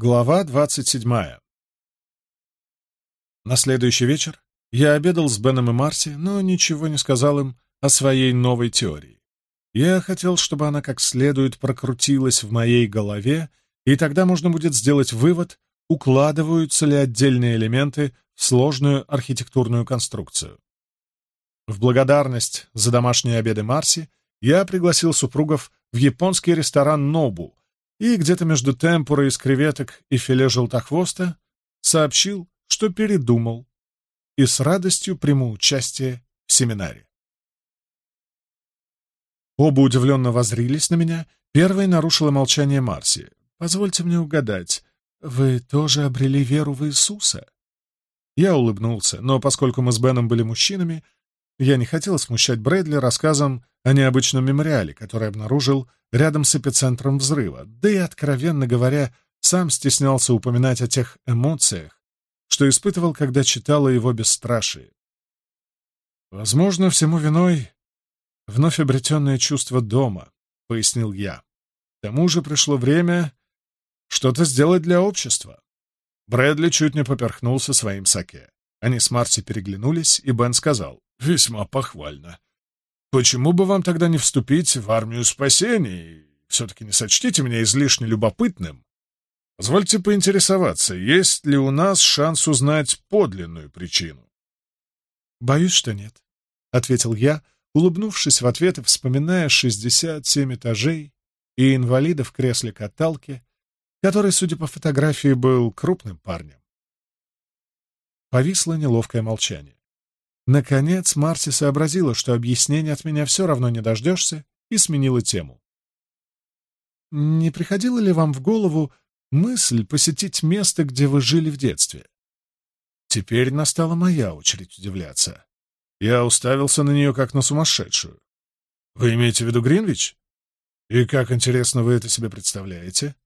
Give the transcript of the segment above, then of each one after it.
Глава 27. На следующий вечер я обедал с Беном и Марси, но ничего не сказал им о своей новой теории. Я хотел, чтобы она как следует прокрутилась в моей голове, и тогда можно будет сделать вывод, укладываются ли отдельные элементы в сложную архитектурную конструкцию. В благодарность за домашние обеды Марси я пригласил супругов в японский ресторан «Нобу», и где-то между темпура из креветок и филе желтохвоста сообщил, что передумал и с радостью приму участие в семинаре. Оба удивленно возрились на меня. Первой нарушила молчание Марси. «Позвольте мне угадать, вы тоже обрели веру в Иисуса?» Я улыбнулся, но поскольку мы с Беном были мужчинами, я не хотел смущать Брэдли рассказом о необычном мемориале, который обнаружил рядом с эпицентром взрыва, да и, откровенно говоря, сам стеснялся упоминать о тех эмоциях, что испытывал, когда читала его бесстрашие. «Возможно, всему виной вновь обретенное чувство дома», — пояснил я. «К тому же пришло время что-то сделать для общества». Брэдли чуть не поперхнулся своим саке. Они с Марти переглянулись, и Бен сказал. Весьма похвально. Почему бы вам тогда не вступить в армию спасений? Все-таки не сочтите меня излишне любопытным. Позвольте поинтересоваться, есть ли у нас шанс узнать подлинную причину? Боюсь, что нет, — ответил я, улыбнувшись в ответ и вспоминая 67 этажей и инвалида в кресле каталке, который, судя по фотографии, был крупным парнем. Повисло неловкое молчание. Наконец Марси сообразила, что объяснений от меня все равно не дождешься, и сменила тему. «Не приходила ли вам в голову мысль посетить место, где вы жили в детстве?» Теперь настала моя очередь удивляться. Я уставился на нее как на сумасшедшую. «Вы имеете в виду Гринвич? И как интересно вы это себе представляете?»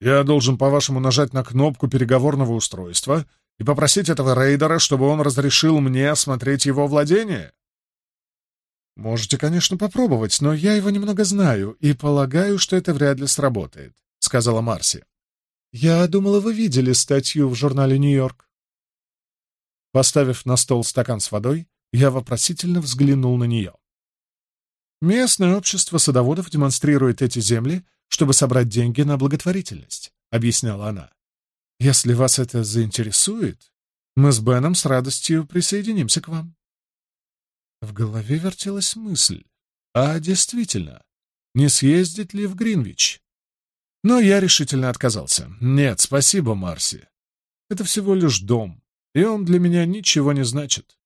«Я должен, по-вашему, нажать на кнопку переговорного устройства, и попросить этого рейдера, чтобы он разрешил мне осмотреть его владение? Можете, конечно, попробовать, но я его немного знаю и полагаю, что это вряд ли сработает, сказала Марси. Я думала, вы видели статью в журнале Нью-Йорк. Поставив на стол стакан с водой, я вопросительно взглянул на нее. Местное общество садоводов демонстрирует эти земли, чтобы собрать деньги на благотворительность, объясняла она. Если вас это заинтересует, мы с Беном с радостью присоединимся к вам. В голове вертелась мысль. А действительно, не съездить ли в Гринвич? Но я решительно отказался. Нет, спасибо, Марси. Это всего лишь дом, и он для меня ничего не значит.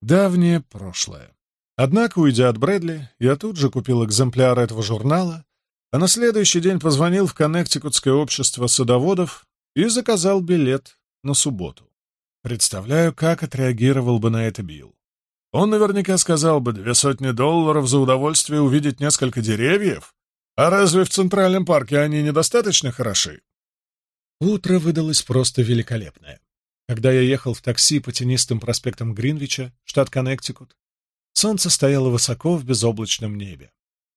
Давнее прошлое. Однако, уйдя от Брэдли, я тут же купил экземпляр этого журнала, а на следующий день позвонил в Коннектикутское общество садоводов и заказал билет на субботу. Представляю, как отреагировал бы на это Билл. Он наверняка сказал бы две сотни долларов за удовольствие увидеть несколько деревьев. А разве в Центральном парке они недостаточно хороши? Утро выдалось просто великолепное. Когда я ехал в такси по тенистым проспектам Гринвича, штат Коннектикут, солнце стояло высоко в безоблачном небе.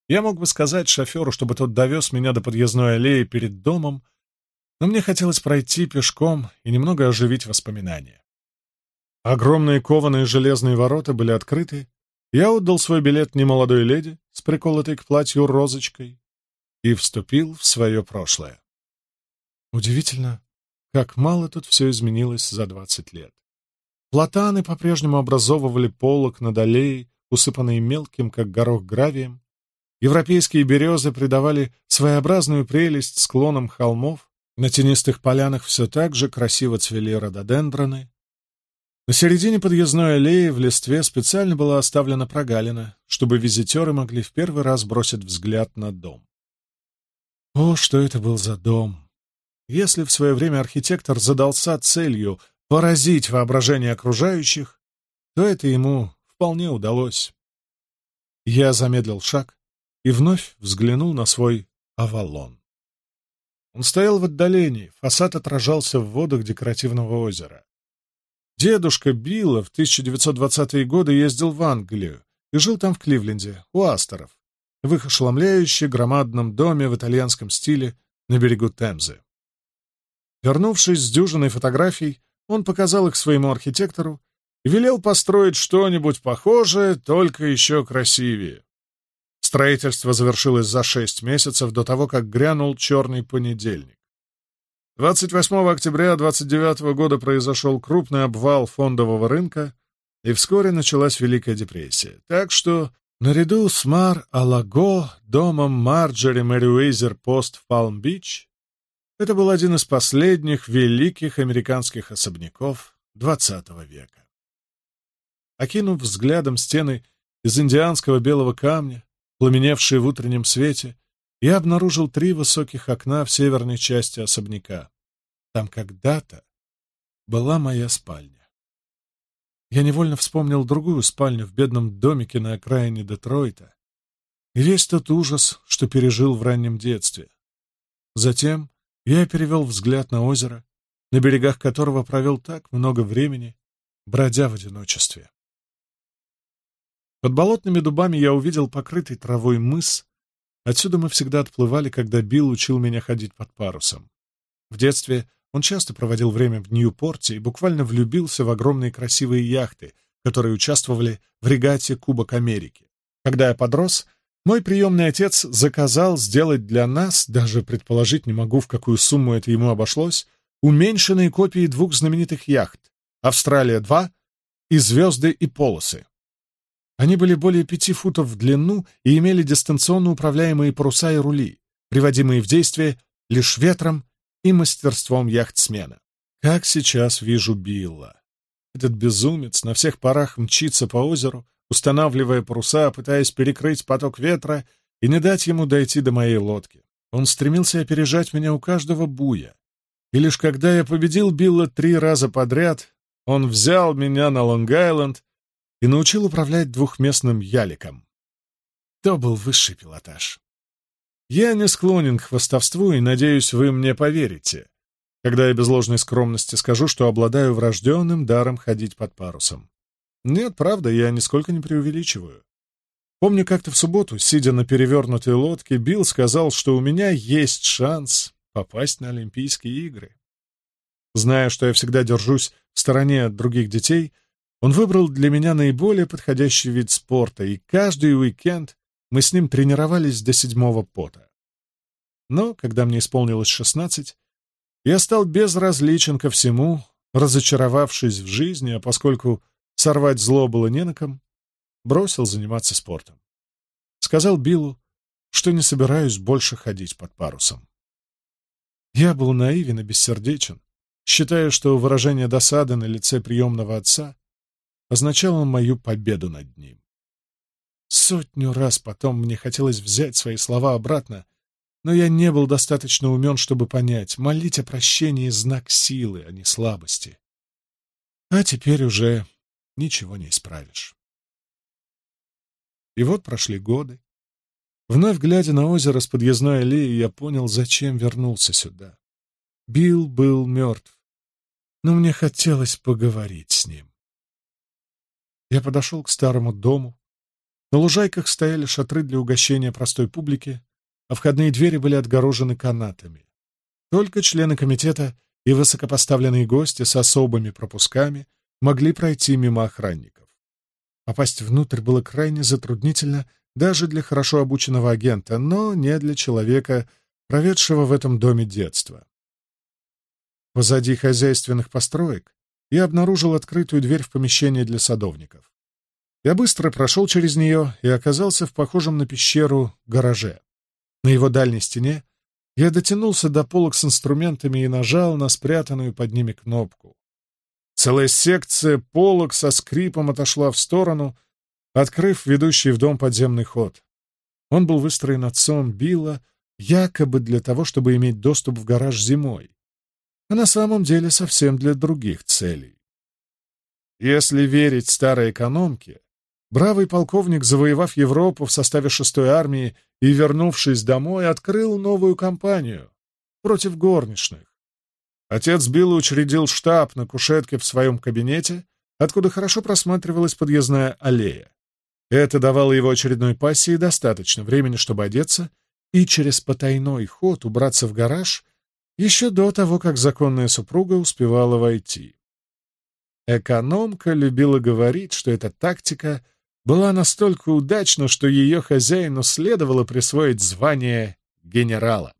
Я мог бы сказать шоферу, чтобы тот довез меня до подъездной аллеи перед домом, но мне хотелось пройти пешком и немного оживить воспоминания. Огромные кованые железные ворота были открыты, я отдал свой билет немолодой леди с приколотой к платью розочкой и вступил в свое прошлое. Удивительно, как мало тут все изменилось за двадцать лет. Платаны по-прежнему образовывали полок над аллеей, усыпанные мелким, как горох, гравием. Европейские березы придавали своеобразную прелесть склонам холмов, на тенистых полянах все так же красиво цвели рододендроны. На середине подъездной аллеи в листве специально была оставлена прогалина, чтобы визитеры могли в первый раз бросить взгляд на дом. О, что это был за дом! Если в свое время архитектор задался целью поразить воображение окружающих, то это ему вполне удалось. Я замедлил шаг и вновь взглянул на свой Авалон. Он стоял в отдалении, фасад отражался в водах декоративного озера. Дедушка Билла в 1920-е годы ездил в Англию и жил там в Кливленде, у Астеров, в их ошеломляюще громадном доме в итальянском стиле на берегу Темзы. Вернувшись с дюжиной фотографий, он показал их своему архитектору и велел построить что-нибудь похожее, только еще красивее. Строительство завершилось за шесть месяцев до того, как грянул черный понедельник. 28 октября 29 года произошел крупный обвал фондового рынка, и вскоре началась Великая депрессия. Так что наряду с Мар Алаго, домом Марджери Мэриуэйзер Пост в Палм-Бич, это был один из последних великих американских особняков XX века. Окинув взглядом стены из индианского белого камня, пламеневшие в утреннем свете, я обнаружил три высоких окна в северной части особняка. Там когда-то была моя спальня. Я невольно вспомнил другую спальню в бедном домике на окраине Детройта и весь тот ужас, что пережил в раннем детстве. Затем я перевел взгляд на озеро, на берегах которого провел так много времени, бродя в одиночестве. Под болотными дубами я увидел покрытый травой мыс. Отсюда мы всегда отплывали, когда Билл учил меня ходить под парусом. В детстве он часто проводил время в Ньюпорте и буквально влюбился в огромные красивые яхты, которые участвовали в регате Кубок Америки. Когда я подрос, мой приемный отец заказал сделать для нас, даже предположить не могу, в какую сумму это ему обошлось, уменьшенные копии двух знаменитых яхт «Австралия-2» и «Звезды и полосы». Они были более пяти футов в длину и имели дистанционно управляемые паруса и рули, приводимые в действие лишь ветром и мастерством яхтсмена. Как сейчас вижу Билла. Этот безумец на всех парах мчится по озеру, устанавливая паруса, пытаясь перекрыть поток ветра и не дать ему дойти до моей лодки. Он стремился опережать меня у каждого буя. И лишь когда я победил Билла три раза подряд, он взял меня на Лонг-Айленд и научил управлять двухместным яликом. То был высший пилотаж. Я не склонен к хвастовству и надеюсь, вы мне поверите, когда я без ложной скромности скажу, что обладаю врожденным даром ходить под парусом. Нет, правда, я нисколько не преувеличиваю. Помню, как-то в субботу, сидя на перевернутой лодке, Билл сказал, что у меня есть шанс попасть на Олимпийские игры. Зная, что я всегда держусь в стороне от других детей — он выбрал для меня наиболее подходящий вид спорта, и каждый уикенд мы с ним тренировались до седьмого пота. Но, когда мне исполнилось шестнадцать, я стал безразличен ко всему, разочаровавшись в жизни, а поскольку сорвать зло было не на ком, бросил заниматься спортом. Сказал Биллу, что не собираюсь больше ходить под парусом. Я был наивен и бессердечен, считая, что выражение досады на лице приемного отца означало мою победу над ним. Сотню раз потом мне хотелось взять свои слова обратно, но я не был достаточно умен, чтобы понять, молить о прощении — знак силы, а не слабости. А теперь уже ничего не исправишь. И вот прошли годы. Вновь глядя на озеро с подъездной аллеи, я понял, зачем вернулся сюда. Билл был мертв, но мне хотелось поговорить с ним. Я подошел к старому дому. На лужайках стояли шатры для угощения простой публики, а входные двери были отгорожены канатами. Только члены комитета и высокопоставленные гости с особыми пропусками могли пройти мимо охранников. Попасть внутрь было крайне затруднительно даже для хорошо обученного агента, но не для человека, проведшего в этом доме детство. Позади хозяйственных построек и обнаружил открытую дверь в помещение для садовников. Я быстро прошел через нее и оказался в похожем на пещеру гараже. На его дальней стене я дотянулся до полок с инструментами и нажал на спрятанную под ними кнопку. Целая секция полок со скрипом отошла в сторону, открыв ведущий в дом подземный ход. Он был выстроен отцом Билла якобы для того, чтобы иметь доступ в гараж зимой а на самом деле совсем для других целей. Если верить старой экономке, бравый полковник, завоевав Европу в составе шестой армии и вернувшись домой, открыл новую кампанию против горничных. Отец Билла учредил штаб на кушетке в своем кабинете, откуда хорошо просматривалась подъездная аллея. Это давало его очередной пассии достаточно времени, чтобы одеться и через потайной ход убраться в гараж — еще до того, как законная супруга успевала войти. Экономка любила говорить, что эта тактика была настолько удачна, что ее хозяину следовало присвоить звание генерала.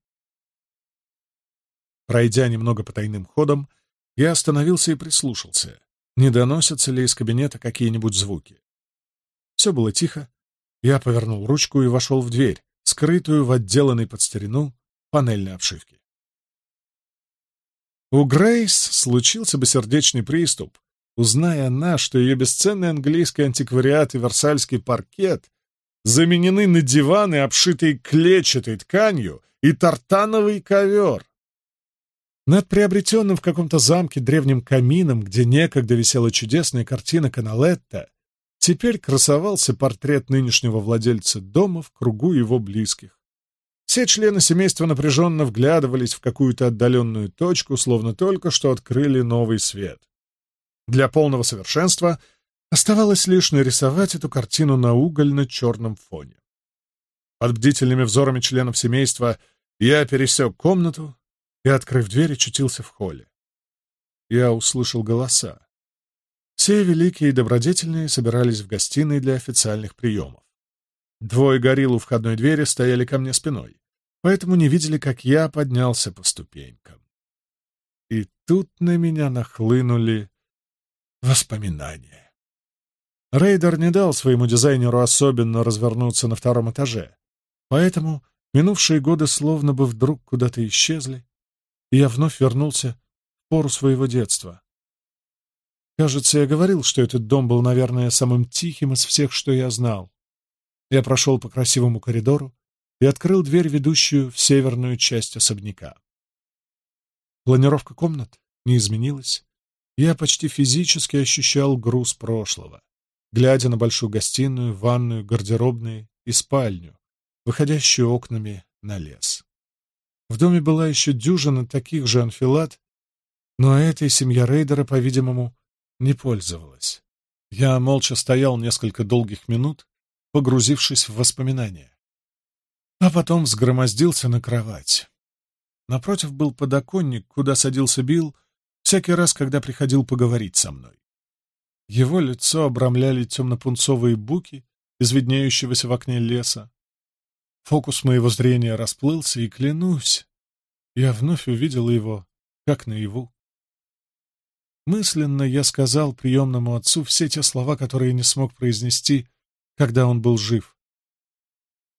Пройдя немного по тайным ходам, я остановился и прислушался, не доносятся ли из кабинета какие-нибудь звуки. Все было тихо. Я повернул ручку и вошел в дверь, скрытую в отделанной под старину панельной обшивке. У Грейс случился бы сердечный приступ. Узная она, что ее бесценный английский антиквариат и версальский паркет заменены на диваны, обшитые клетчатой тканью, и тартановый ковер. Над приобретенным в каком-то замке древним камином, где некогда висела чудесная картина Каналетта, теперь красовался портрет нынешнего владельца дома в кругу его близких. Все члены семейства напряженно вглядывались в какую-то отдаленную точку, словно только что открыли новый свет. Для полного совершенства оставалось лишь нарисовать эту картину на угольно-черном фоне. Под бдительными взорами членов семейства я пересек комнату и, открыв дверь, очутился в холле. Я услышал голоса. Все великие и добродетельные собирались в гостиной для официальных приемов. Двое горил у входной двери, стояли ко мне спиной поэтому не видели, как я поднялся по ступенькам. И тут на меня нахлынули воспоминания. Рейдер не дал своему дизайнеру особенно развернуться на втором этаже, поэтому минувшие годы словно бы вдруг куда-то исчезли, и я вновь вернулся в пору своего детства. Кажется, я говорил, что этот дом был, наверное, самым тихим из всех, что я знал. Я прошел по красивому коридору, и открыл дверь, ведущую в северную часть особняка. Планировка комнат не изменилась. Я почти физически ощущал груз прошлого, глядя на большую гостиную, ванную, гардеробную и спальню, выходящую окнами на лес. В доме была еще дюжина таких же анфилат, но этой семья рейдера, по-видимому, не пользовалась. Я молча стоял несколько долгих минут, погрузившись в воспоминания а потом сгромоздился на кровать. Напротив был подоконник, куда садился Билл всякий раз, когда приходил поговорить со мной. Его лицо обрамляли темно-пунцовые буки из виднеющегося в окне леса. Фокус моего зрения расплылся, и, клянусь, я вновь увидел его, как наяву. Мысленно я сказал приемному отцу все те слова, которые не смог произнести, когда он был жив.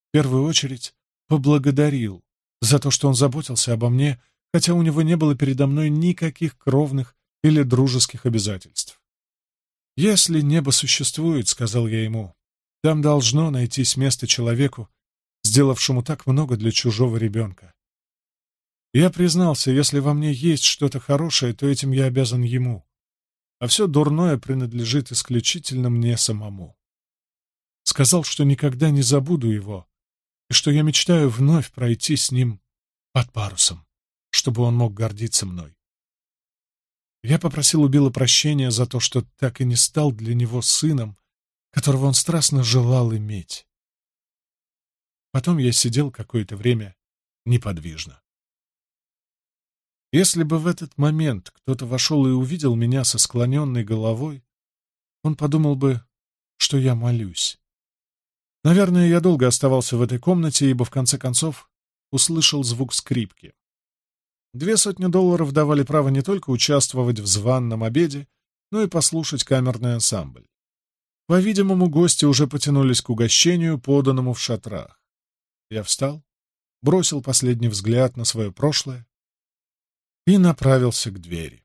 В первую очередь, поблагодарил за то, что он заботился обо мне, хотя у него не было передо мной никаких кровных или дружеских обязательств. «Если небо существует, — сказал я ему, — там должно найтись место человеку, сделавшему так много для чужого ребенка. Я признался, если во мне есть что-то хорошее, то этим я обязан ему, а все дурное принадлежит исключительно мне самому. Сказал, что никогда не забуду его, и что я мечтаю вновь пройти с ним под парусом, чтобы он мог гордиться мной. Я попросил у Билла прощения за то, что так и не стал для него сыном, которого он страстно желал иметь. Потом я сидел какое-то время неподвижно. Если бы в этот момент кто-то вошел и увидел меня со склоненной головой, он подумал бы, что я молюсь. Наверное, я долго оставался в этой комнате, ибо в конце концов услышал звук скрипки. Две сотни долларов давали право не только участвовать в званном обеде, но и послушать камерный ансамбль. По-видимому, гости уже потянулись к угощению, поданному в шатрах. Я встал, бросил последний взгляд на свое прошлое и направился к двери.